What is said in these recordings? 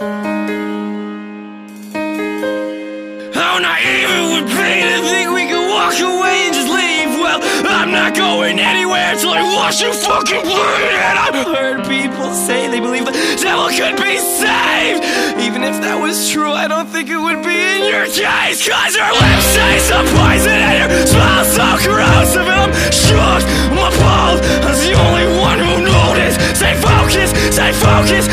How naive it would be to think we could walk away and just leave. Well, I'm not going anywhere until I wash your fucking bleed. And I've heard people say they believe the devil could be saved. Even if that was true, I don't think it would be in your case. Cause your lips say some poison and your smile so corrosive. And I'm shocked, I'm appalled, I'm the only one who noticed. Stay focused, stay focused,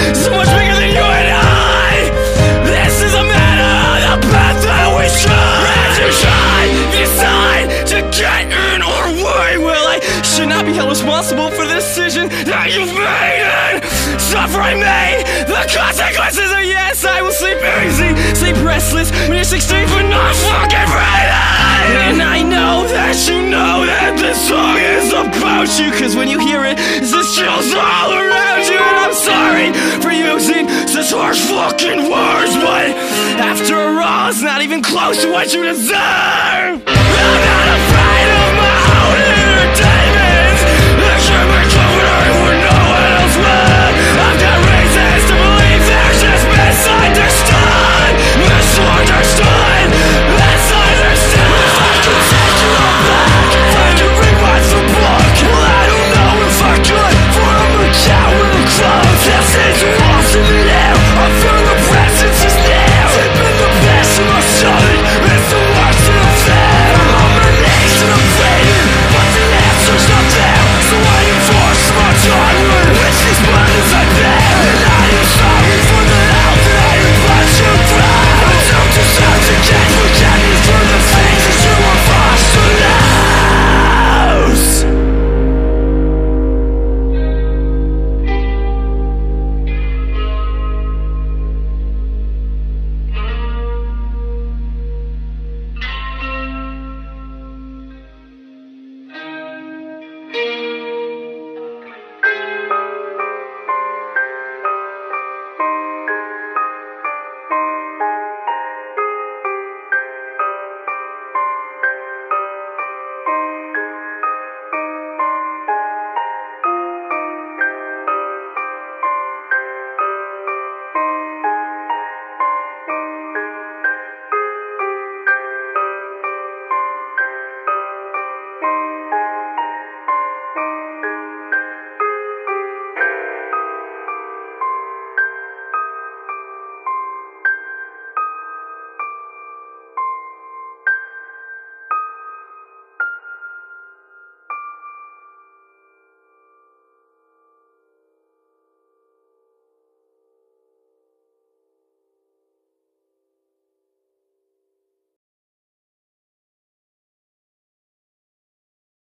responsible for the decision that you've made. And suffering me, the consequences are yes. I will sleep easy, sleep restless when you're 16, but not fucking breathing. And I know that you know that this song is about you. Cause when you hear it, it's just chills all around you. And I'm sorry for using such harsh fucking words, but after all, it's not even close to what you deserve. I'm not